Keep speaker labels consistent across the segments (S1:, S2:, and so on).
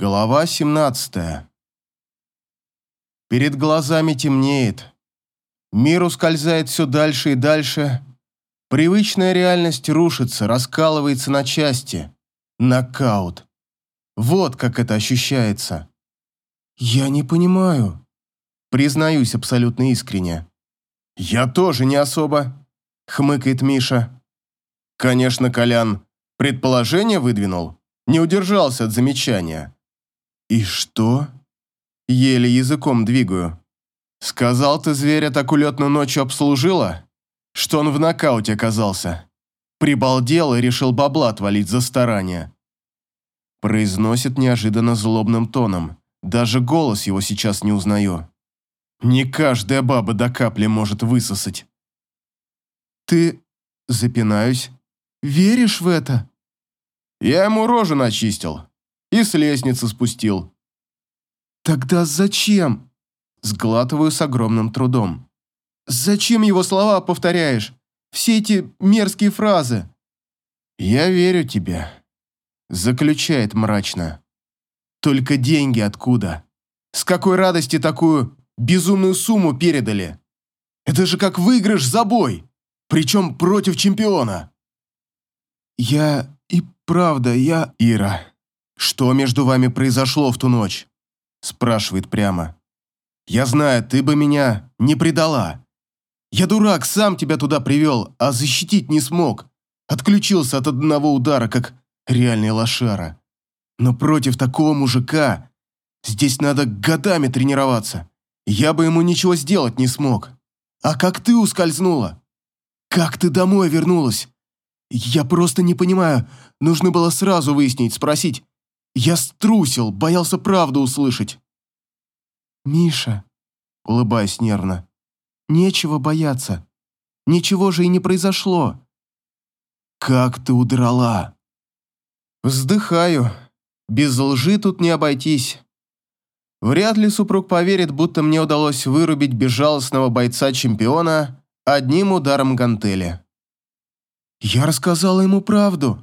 S1: Глава 17. Перед глазами темнеет. Мир ускользает все дальше и дальше. Привычная реальность рушится, раскалывается на части. Нокаут. Вот как это ощущается. Я не понимаю. Признаюсь абсолютно искренне. Я тоже не особо, хмыкает Миша. Конечно, Колян предположение выдвинул, не удержался от замечания. «И что?» Еле языком двигаю. «Сказал ты зверя так улетно ночью обслужила, что он в нокауте оказался. Прибалдел и решил бабла отвалить за старание». Произносит неожиданно злобным тоном. Даже голос его сейчас не узнаю. Не каждая баба до капли может высосать. «Ты...» – запинаюсь. «Веришь в это?» «Я ему рожу начистил и с лестницы спустил. «Тогда зачем?» Сглатываю с огромным трудом. «Зачем его слова повторяешь? Все эти мерзкие фразы?» «Я верю тебе», — заключает мрачно. «Только деньги откуда? С какой радости такую безумную сумму передали? Это же как выигрыш за бой, причем против чемпиона». «Я и правда, я...» «Ира, «Что между вами произошло в ту ночь?» Спрашивает прямо. «Я знаю, ты бы меня не предала. Я дурак, сам тебя туда привел, а защитить не смог. Отключился от одного удара, как реальный лошара. Но против такого мужика здесь надо годами тренироваться. Я бы ему ничего сделать не смог. А как ты ускользнула? Как ты домой вернулась? Я просто не понимаю. Нужно было сразу выяснить, спросить, я струсил, боялся правду услышать. «Миша», — улыбаясь нервно, — «нечего бояться. Ничего же и не произошло». «Как ты удрала?» Вздыхаю. Без лжи тут не обойтись. Вряд ли супруг поверит, будто мне удалось вырубить безжалостного бойца-чемпиона одним ударом гантели. Я рассказала ему правду.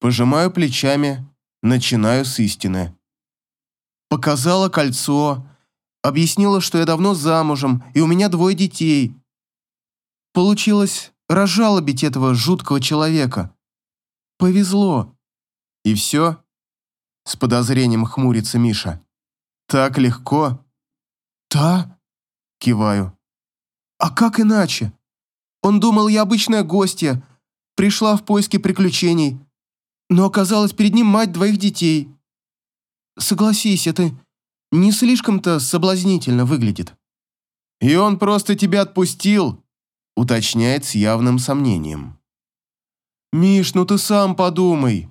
S1: Пожимаю плечами, Начинаю с истины. Показала кольцо, объяснила, что я давно замужем, и у меня двое детей. Получилось разжалобить этого жуткого человека. Повезло. И все? С подозрением хмурится Миша. Так легко? Да, киваю. А как иначе? Он думал, я обычная гостья, пришла в поиски приключений, но оказалась перед ним мать двоих детей. Согласись, это не слишком-то соблазнительно выглядит. И он просто тебя отпустил, уточняет с явным сомнением. Миш, ну ты сам подумай,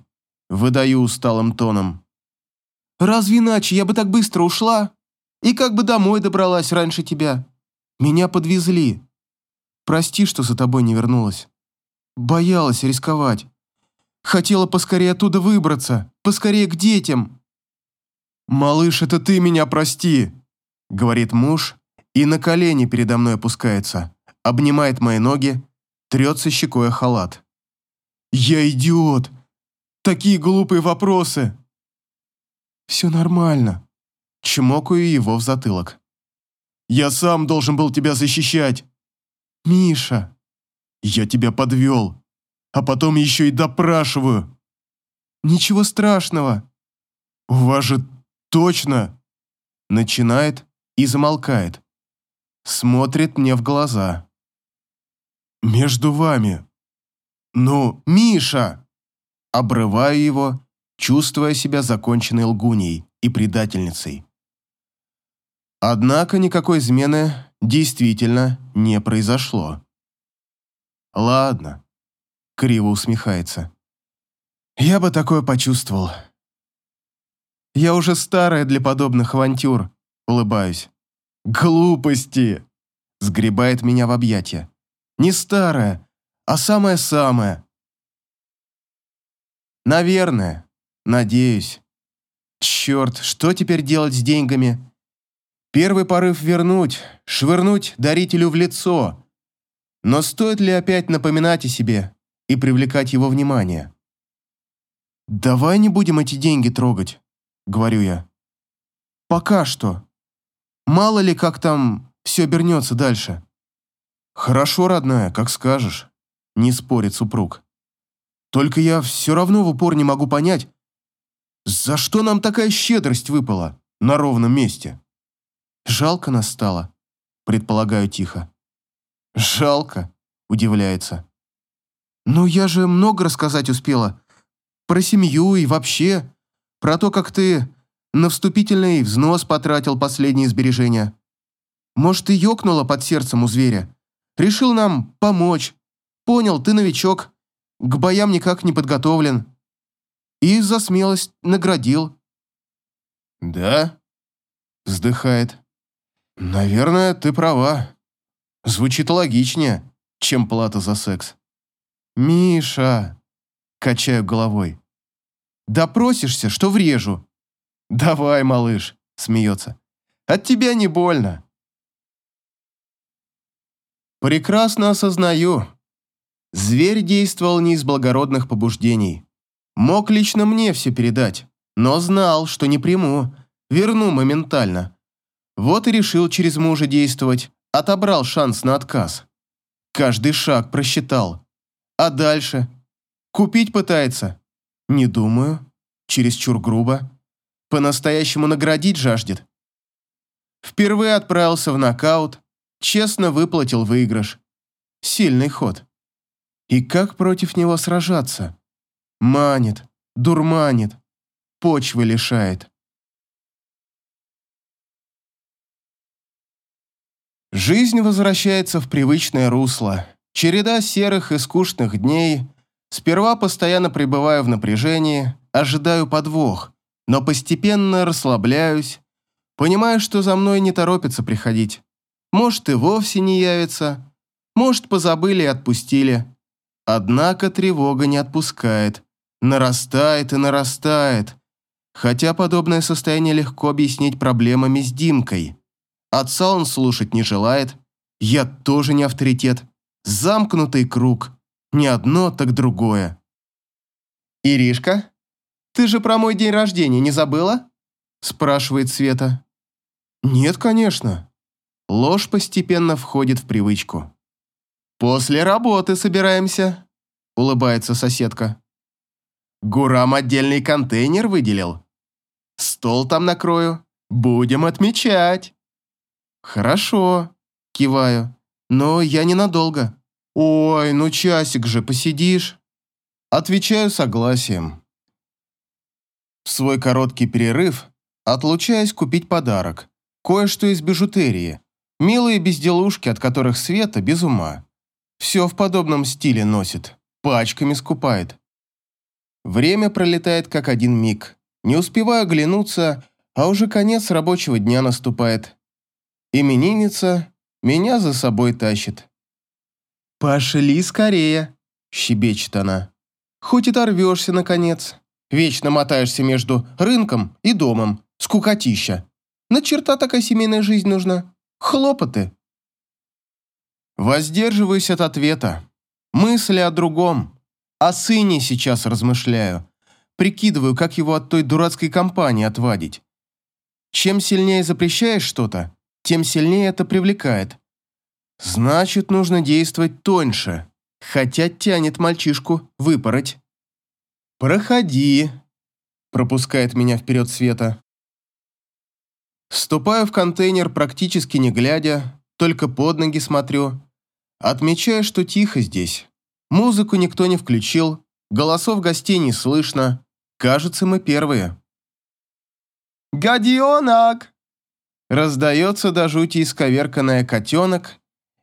S1: выдаю усталым тоном. Разве иначе я бы так быстро ушла? И как бы домой добралась раньше тебя? Меня подвезли. Прости, что за тобой не вернулась. Боялась рисковать. Хотела поскорее оттуда выбраться, поскорее к детям. «Малыш, это ты меня прости», — говорит муж и на колени передо мной опускается, обнимает мои ноги, трется щекой о халат. «Я идиот! Такие глупые вопросы!» «Все нормально», — чмокаю его в затылок. «Я сам должен был тебя защищать!» «Миша!» «Я тебя подвел!» А потом еще и допрашиваю. Ничего страшного. У вас же точно... Начинает и замолкает. Смотрит мне в глаза. Между вами. Ну, Миша! Обрываю его, чувствуя себя законченной лгуней и предательницей. Однако никакой измены действительно не произошло. Ладно, криво усмехается. Я бы такое почувствовал. Я уже старая для подобных авантюр, улыбаюсь. Глупости! Сгребает меня в объятия. Не старая, а самая-самая. Наверное. Надеюсь. Черт, что теперь делать с деньгами? Первый порыв вернуть, швырнуть дарителю в лицо. Но стоит ли опять напоминать о себе? И привлекать его внимание. «Давай не будем эти деньги трогать», — говорю я. Пока что. Мало ли, как там все обернется дальше. Хорошо, родная, как скажешь. Не спорит супруг. Только я все равно в упор не могу понять, за что нам такая щедрость выпала на ровном месте. Жалко нас стало, предполагаю тихо. Жалко, удивляется. Ну, я же много рассказать успела. Про семью и вообще. Про то, как ты на вступительный взнос потратил последние сбережения. Может, ты ёкнула под сердцем у зверя. Решил нам помочь. Понял, ты новичок. К боям никак не подготовлен. И за смелость наградил. «Да?» – вздыхает. «Наверное, ты права. Звучит логичнее, чем плата за секс». «Миша!» – качаю головой. «Допросишься, что врежу». «Давай, малыш», – смеется. «От тебя не больно». Прекрасно осознаю. Зверь действовал не из благородных побуждений. Мог лично мне все передать, но знал, что не приму, верну моментально. Вот и решил через мужа действовать, отобрал шанс на отказ. Каждый шаг просчитал. А дальше? Купить пытается? Не думаю. Чересчур грубо. По-настоящему наградить жаждет. Впервые отправился в нокаут, честно выплатил выигрыш. Сильный ход. И как против него сражаться? Манит, дурманит, почвы лишает. Жизнь возвращается в привычное русло. Череда серых и скучных дней. Сперва постоянно пребываю в напряжении, ожидаю подвох, но постепенно расслабляюсь, понимаю, что за мной не торопится приходить. Может, и вовсе не явится, может, позабыли и отпустили. Однако тревога не отпускает нарастает и нарастает. Хотя подобное состояние легко объяснить проблемами с Димкой. Отца он слушать не желает, я тоже не авторитет. Замкнутый круг. Не одно, так другое. «Иришка, ты же про мой день рождения не забыла?» спрашивает Света. «Нет, конечно». Ложь постепенно входит в привычку. «После работы собираемся», улыбается соседка. Гурам отдельный контейнер выделил. Стол там накрою. Будем отмечать. Хорошо, киваю. Но я ненадолго. Ой, ну часик же посидишь. Отвечаю согласием. В свой короткий перерыв отлучаюсь купить подарок. Кое-что из бижутерии. Милые безделушки, от которых Света без ума. Все в подобном стиле носит. Пачками скупает. Время пролетает как один миг. Не успеваю оглянуться, а уже конец рабочего дня наступает. Именинница меня за собой тащит. «Пошли скорее», – щебечет она. «Хоть и торвешься, наконец. Вечно мотаешься между рынком и домом. Скукотища. На черта такая семейная жизнь нужна. Хлопоты». Воздерживаюсь от ответа. Мысли о другом. О сыне сейчас размышляю. Прикидываю, как его от той дурацкой компании отвадить. Чем сильнее запрещаешь что-то, тем сильнее это привлекает. Значит, нужно действовать тоньше, хотя тянет мальчишку выпороть. «Проходи», – пропускает меня вперед Света. Ступаю в контейнер практически не глядя, только под ноги смотрю. Отмечаю, что тихо здесь. Музыку никто не включил, голосов гостей не слышно. Кажется, мы первые. «Гадионок!» Раздается до жути исковерканная котенок,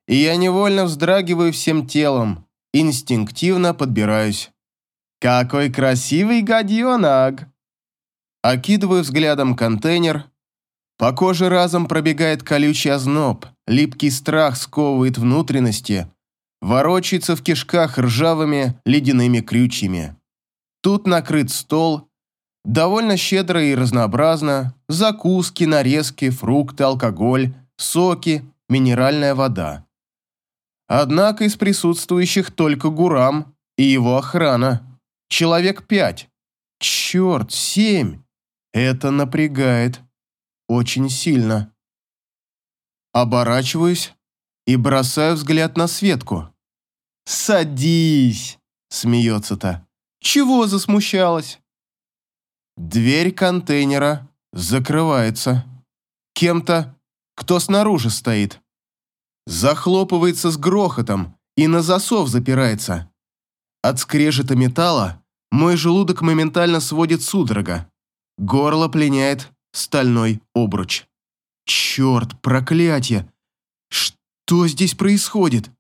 S1: и я невольно вздрагиваю всем телом, инстинктивно подбираюсь. «Какой красивый гадионок!» Окидываю взглядом контейнер. По коже разом пробегает колючий озноб, липкий страх сковывает внутренности, ворочается в кишках ржавыми ледяными крючьями. Тут накрыт стол, довольно щедро и разнообразно, закуски, нарезки, фрукты, алкоголь, соки, минеральная вода. Однако из присутствующих только Гурам и его охрана. Человек пять. Черт, семь. Это напрягает. Очень сильно. Оборачиваюсь и бросаю взгляд на Светку. «Садись!» – смеется та. «Чего засмущалась?» Дверь контейнера закрывается. Кем-то, кто снаружи стоит. Захлопывается с грохотом и на засов запирается. От скрежета металла мой желудок моментально сводит судорога. Горло пленяет стальной обруч. Черт, проклятие! Что здесь происходит?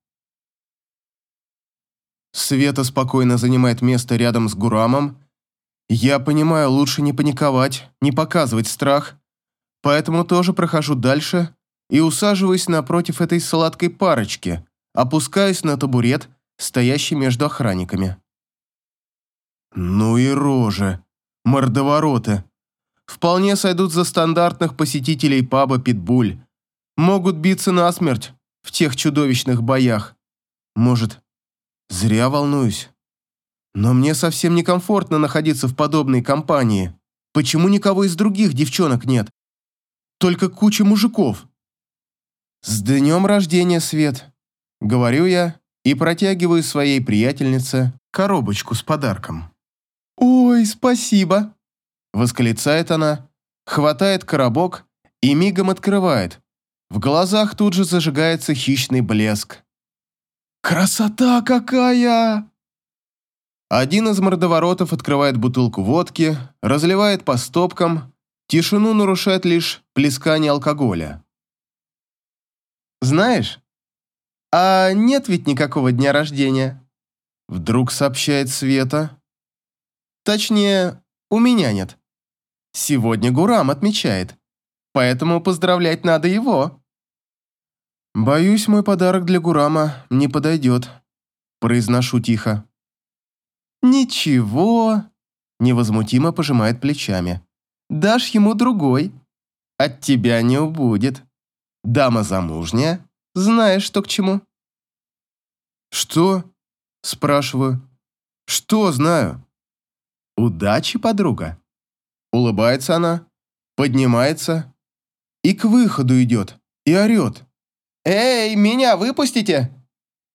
S1: Света спокойно занимает место рядом с Гурамом. Я понимаю, лучше не паниковать, не показывать страх, поэтому тоже прохожу дальше и усаживаюсь напротив этой сладкой парочки, опускаюсь на табурет, стоящий между охранниками. Ну и рожи, мордовороты. Вполне сойдут за стандартных посетителей паба «Питбуль». Могут биться насмерть в тех чудовищных боях. Может, Зря волнуюсь. Но мне совсем некомфортно находиться в подобной компании. Почему никого из других девчонок нет? Только куча мужиков. С днем рождения, Свет. Говорю я и протягиваю своей приятельнице коробочку с подарком. «Ой, спасибо!» Восклицает она, хватает коробок и мигом открывает. В глазах тут же зажигается хищный блеск. «Красота какая!» Один из мордоворотов открывает бутылку водки, разливает по стопкам, тишину нарушает лишь плескание алкоголя. «Знаешь, а нет ведь никакого дня рождения?» Вдруг сообщает Света. «Точнее, у меня нет. Сегодня Гурам отмечает, поэтому поздравлять надо его». «Боюсь, мой подарок для Гурама не подойдет», – произношу тихо. «Ничего», – невозмутимо пожимает плечами. «Дашь ему другой. От тебя не убудет. Дама замужняя, знаешь, что к чему». «Что?» – спрашиваю. «Что знаю?» «Удачи, подруга». Улыбается она, поднимается и к выходу идет, и орет. «Эй, меня выпустите!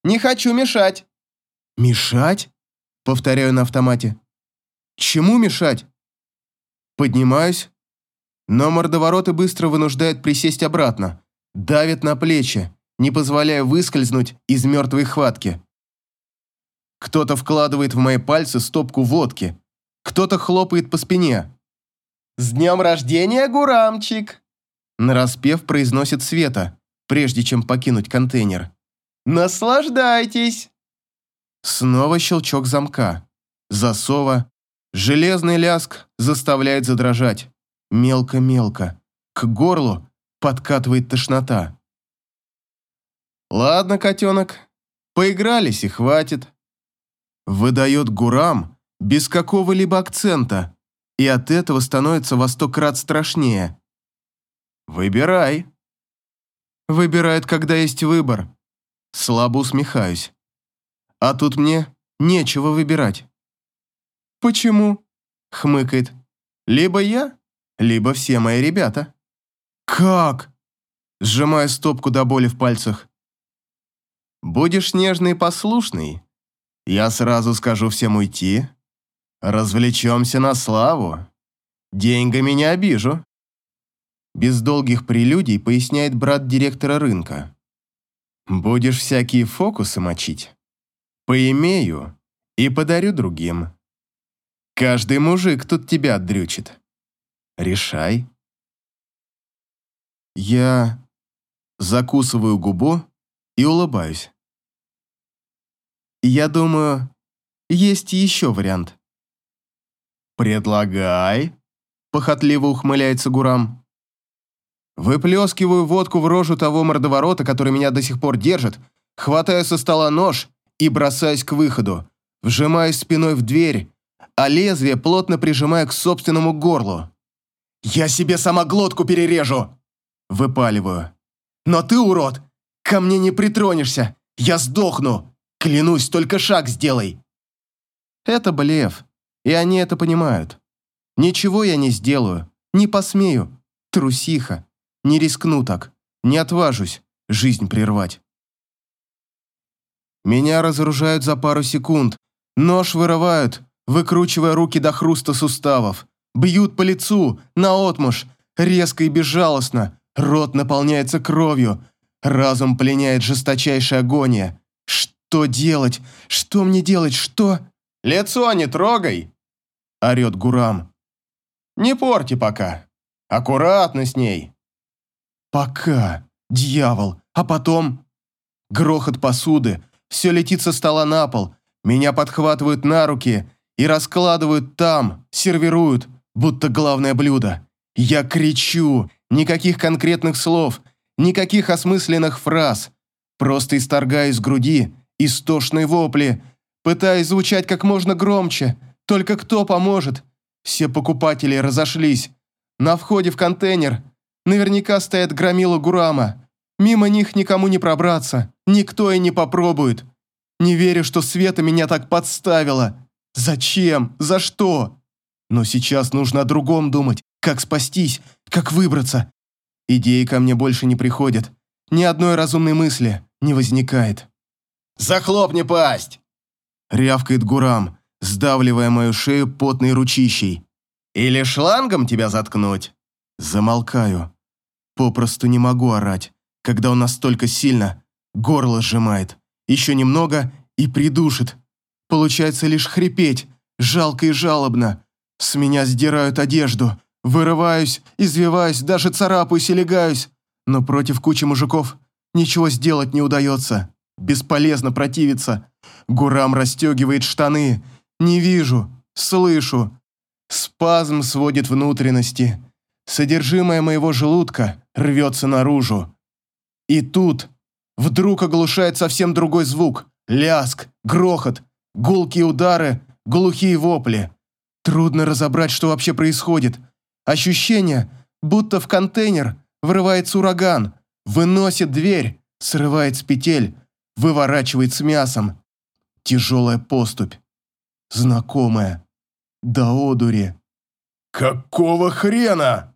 S1: Не хочу мешать!» «Мешать?» — повторяю на автомате. «Чему мешать?» Поднимаюсь, но мордовороты быстро вынуждают присесть обратно, давят на плечи, не позволяя выскользнуть из мертвой хватки. Кто-то вкладывает в мои пальцы стопку водки, кто-то хлопает по спине. «С днем рождения, Гурамчик!» Нараспев произносит Света, прежде чем покинуть контейнер. «Наслаждайтесь!» Снова щелчок замка. Засова. Железный ляск заставляет задрожать. Мелко-мелко. К горлу подкатывает тошнота. «Ладно, котенок, поигрались и хватит». Выдает Гурам без какого-либо акцента, и от этого становится во сто крат страшнее. «Выбирай» выбирает, когда есть выбор. Слабо усмехаюсь. А тут мне нечего выбирать. «Почему?» — хмыкает. «Либо я, либо все мои ребята». «Как?» — сжимая стопку до боли в пальцах. «Будешь нежный и послушный, я сразу скажу всем уйти. Развлечемся на славу. Деньгами не обижу. Без долгих прелюдий поясняет брат директора рынка. «Будешь всякие фокусы мочить? Поимею и подарю другим. Каждый мужик тут тебя отдрючит. Решай». Я закусываю губу и улыбаюсь. Я думаю, есть еще вариант. «Предлагай», — похотливо ухмыляется Гурам. Выплескиваю водку в рожу того мордоворота, который меня до сих пор держит, хватаю со стола нож и бросаюсь к выходу, вжимаюсь спиной в дверь, а лезвие плотно прижимаю к собственному горлу. «Я себе сама глотку перережу!» Выпаливаю. «Но ты, урод, ко мне не притронешься! Я сдохну! Клянусь, только шаг сделай!» Это блеф, и они это понимают. Ничего я не сделаю, Не посмею. Трусиха. Не рискну так. Не отважусь жизнь прервать. Меня разоружают за пару секунд. Нож вырывают, выкручивая руки до хруста суставов. Бьют по лицу, наотмашь, резко и безжалостно. Рот наполняется кровью. Разум пленяет жесточайшая агония. Что делать? Что мне делать? Что?
S2: Лицо не трогай! Орет Гурам. Не порти пока. Аккуратно с ней.
S1: Пока. Дьявол. А потом... Грохот посуды. Все летит со стола на пол. Меня подхватывают на руки и раскладывают там, сервируют, будто главное блюдо. Я кричу. Никаких конкретных слов, никаких осмысленных фраз. Просто исторгаю из груди истошные вопли, пытаясь звучать как можно громче. Только кто поможет? Все покупатели разошлись. На входе в контейнер наверняка стоят громила Гурама. Мимо них никому не пробраться, никто и не попробует. Не верю, что Света меня так подставила. Зачем? За что? Но сейчас нужно о другом думать. Как спастись? Как выбраться? Идеи ко мне больше не приходят. Ни одной разумной мысли не возникает.
S2: «Захлопни пасть!»
S1: Рявкает Гурам, сдавливая мою шею потной ручищей.
S2: «Или шлангом тебя заткнуть?»
S1: Замолкаю. Попросту не могу орать когда он настолько сильно горло сжимает. Еще немного и придушит. Получается лишь хрипеть, жалко и жалобно. С меня сдирают одежду. Вырываюсь, извиваюсь, даже царапаюсь и легаюсь. Но против кучи мужиков ничего сделать не удается. Бесполезно противиться. Гурам расстегивает штаны. Не вижу, слышу. Спазм сводит внутренности. Содержимое моего желудка рвется наружу. И тут вдруг оглушает совсем другой звук. Ляск, грохот, гулкие удары, глухие вопли. Трудно разобрать, что вообще происходит. Ощущение, будто в контейнер врывается ураган, выносит дверь, срывает с петель, выворачивает с мясом. Тяжелая поступь. Знакомая. До одури.
S2: «Какого хрена?»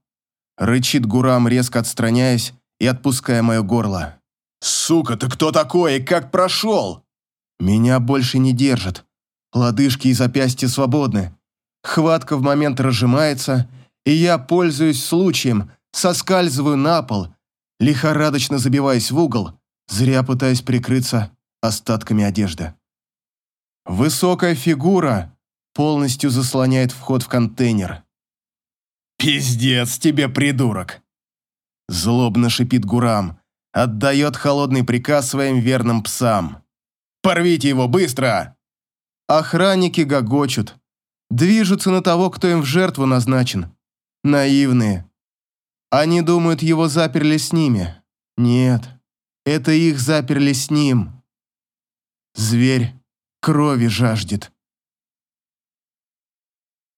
S1: Рычит Гурам, резко отстраняясь и отпуская мое горло.
S2: «Сука, ты кто такой и как прошел?»
S1: Меня больше не держат. Лодыжки и запястья свободны. Хватка в момент разжимается, и я, пользуясь случаем, соскальзываю на пол, лихорадочно забиваясь в угол, зря пытаясь прикрыться остатками одежды. Высокая фигура полностью заслоняет вход в контейнер.
S2: «Пиздец тебе, придурок!»
S1: Злобно шипит Гурам, отдает холодный приказ своим верным псам.
S2: «Порвите его, быстро!»
S1: Охранники гогочут. Движутся на того, кто им в жертву назначен. Наивные. Они думают, его заперли с ними. Нет, это их заперли с ним. Зверь крови жаждет.